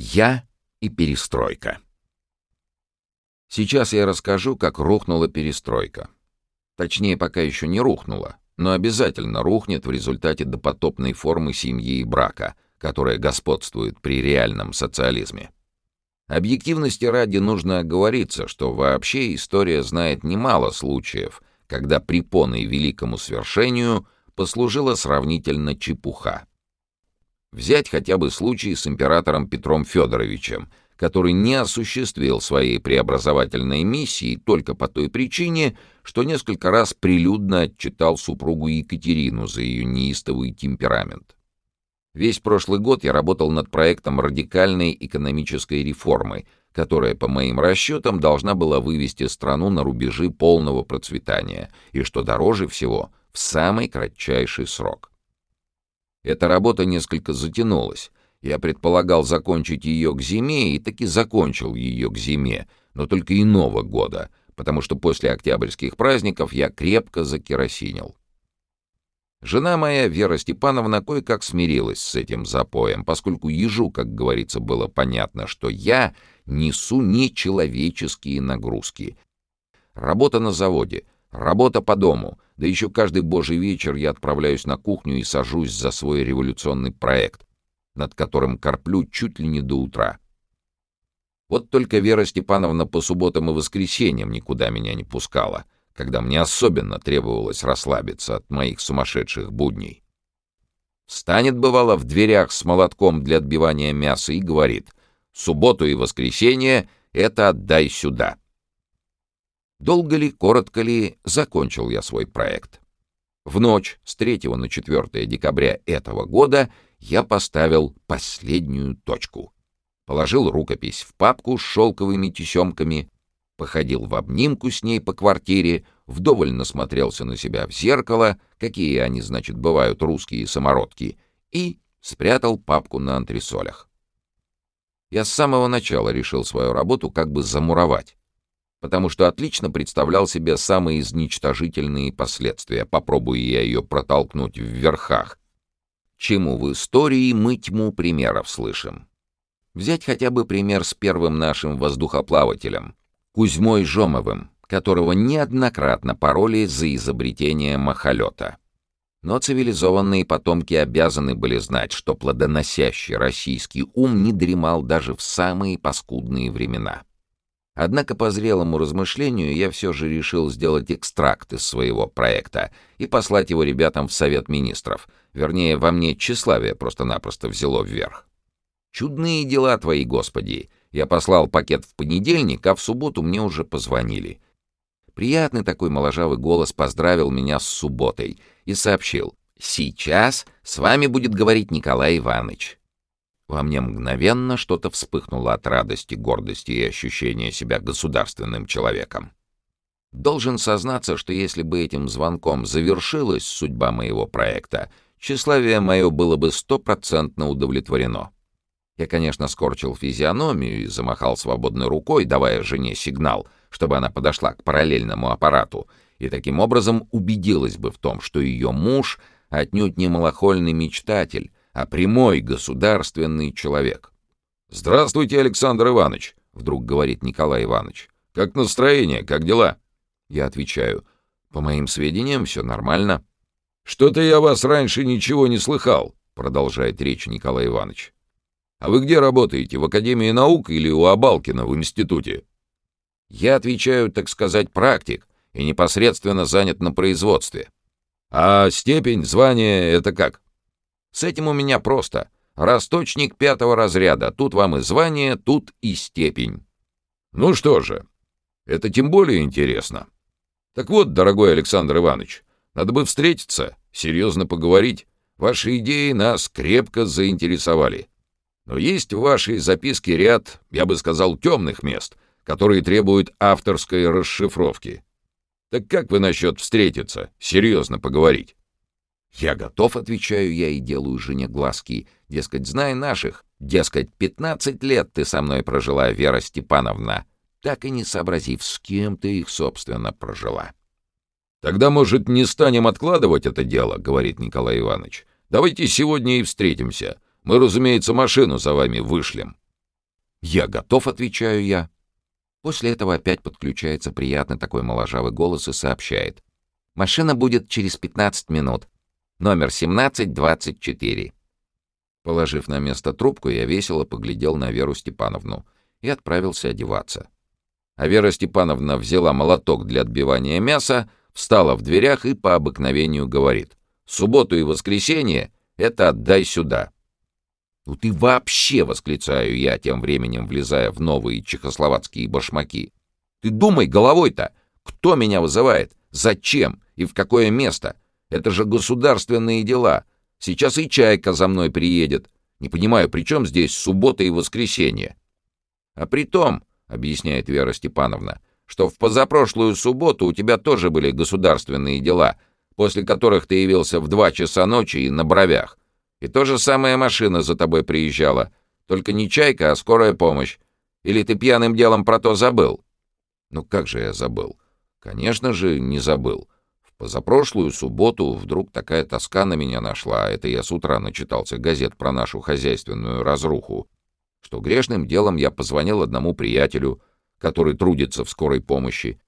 Я и перестройка. Сейчас я расскажу, как рухнула перестройка. Точнее, пока еще не рухнула, но обязательно рухнет в результате допотопной формы семьи и брака, которая господствует при реальном социализме. Объективности ради нужно оговориться, что вообще история знает немало случаев, когда препоной великому свершению послужила сравнительно чепуха. Взять хотя бы случай с императором Петром Федоровичем, который не осуществил своей преобразовательной миссии только по той причине, что несколько раз прилюдно отчитал супругу Екатерину за ее неистовый темперамент. Весь прошлый год я работал над проектом радикальной экономической реформы, которая, по моим расчетам, должна была вывести страну на рубежи полного процветания и, что дороже всего, в самый кратчайший срок. Эта работа несколько затянулась. Я предполагал закончить ее к зиме и таки закончил ее к зиме, но только иного года, потому что после октябрьских праздников я крепко закеросинил. Жена моя, Вера Степановна, кое-как смирилась с этим запоем, поскольку ежу, как говорится, было понятно, что я несу нечеловеческие нагрузки. Работа на заводе, работа по дому, да еще каждый божий вечер я отправляюсь на кухню и сажусь за свой революционный проект, над которым корплю чуть ли не до утра. Вот только Вера Степановна по субботам и воскресеньям никуда меня не пускала — когда мне особенно требовалось расслабиться от моих сумасшедших будней. Встанет, бывало, в дверях с молотком для отбивания мяса и говорит «Субботу и воскресенье — это отдай сюда». Долго ли, коротко ли, закончил я свой проект. В ночь с 3 на 4 декабря этого года я поставил последнюю точку. Положил рукопись в папку с шелковыми тесемками, походил в обнимку с ней по квартире, вдоволь насмотрелся на себя в зеркало, какие они, значит, бывают русские самородки, и спрятал папку на антресолях. Я с самого начала решил свою работу как бы замуровать, потому что отлично представлял себе самые изничтожительные последствия, попробуя я ее протолкнуть в верхах, чему в истории мы тьму примеров слышим. Взять хотя бы пример с первым нашим воздухоплавателем, Кузьмой Жомовым, которого неоднократно пороли за изобретение махолета. Но цивилизованные потомки обязаны были знать, что плодоносящий российский ум не дремал даже в самые паскудные времена. Однако по зрелому размышлению я все же решил сделать экстракт из своего проекта и послать его ребятам в Совет Министров. Вернее, во мне тщеславие просто-напросто взяло вверх. Чудные дела твои, Господи! Я послал пакет в понедельник, а в субботу мне уже позвонили. Приятный такой моложавый голос поздравил меня с субботой и сообщил «Сейчас с вами будет говорить Николай Иванович». Во мне мгновенно что-то вспыхнуло от радости, гордости и ощущения себя государственным человеком. Должен сознаться, что если бы этим звонком завершилась судьба моего проекта, тщеславие мое было бы стопроцентно удовлетворено. Я, конечно, скорчил физиономию и замахал свободной рукой, давая жене сигнал, чтобы она подошла к параллельному аппарату, и таким образом убедилась бы в том, что ее муж отнюдь не малохольный мечтатель, а прямой государственный человек. «Здравствуйте, Александр Иванович», — вдруг говорит Николай Иванович. «Как настроение, как дела?» Я отвечаю. «По моим сведениям, все нормально». «Что-то я вас раньше ничего не слыхал», — продолжает речь Николай Иванович. А вы где работаете, в Академии наук или у Абалкина в институте? Я отвечаю, так сказать, практик и непосредственно занят на производстве. А степень, звание — это как? С этим у меня просто. Росточник пятого разряда. Тут вам и звание, тут и степень. Ну что же, это тем более интересно. Так вот, дорогой Александр Иванович, надо бы встретиться, серьезно поговорить. Ваши идеи нас крепко заинтересовали. Но есть в вашей записке ряд, я бы сказал, темных мест, которые требуют авторской расшифровки. Так как вы насчет встретиться, серьезно поговорить? Я готов, отвечаю я и делаю жене глазки. Дескать, знай наших. Дескать, пятнадцать лет ты со мной прожила, Вера Степановна, так и не сообразив, с кем ты их, собственно, прожила. «Тогда, может, не станем откладывать это дело?» — говорит Николай Иванович. «Давайте сегодня и встретимся. Мы, разумеется, машину за вами вышлем». «Я готов», — отвечаю я. После этого опять подключается приятный такой моложавый голос и сообщает. «Машина будет через 15 минут. Номер 1724». Положив на место трубку, я весело поглядел на Веру Степановну и отправился одеваться. А Вера Степановна взяла молоток для отбивания мяса, встала в дверях и по обыкновению говорит. «Субботу и воскресенье — это отдай сюда». «Ну ты вообще!» — восклицаю я, тем временем влезая в новые чехословацкие башмаки. «Ты думай головой-то! Кто меня вызывает? Зачем? И в какое место? Это же государственные дела. Сейчас и Чайка за мной приедет. Не понимаю, при чем здесь суббота и воскресенье?» «А при том, — объясняет Вера Степановна, — что в позапрошлую субботу у тебя тоже были государственные дела, после которых ты явился в два часа ночи и на бровях. И то же самая машина за тобой приезжала, только не чайка, а скорая помощь. Или ты пьяным делом про то забыл?» «Ну как же я забыл?» «Конечно же, не забыл. Позапрошлую субботу вдруг такая тоска на меня нашла, а это я с утра начитался газет про нашу хозяйственную разруху, что грешным делом я позвонил одному приятелю, который трудится в скорой помощи,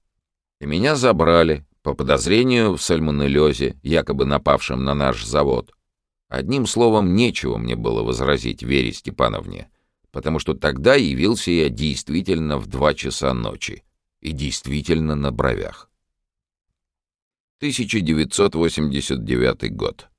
и меня забрали по подозрению в сальмонеллезе, якобы напавшем на наш завод. Одним словом, нечего мне было возразить Вере Степановне, потому что тогда явился я действительно в два часа ночи и действительно на бровях. 1989 год.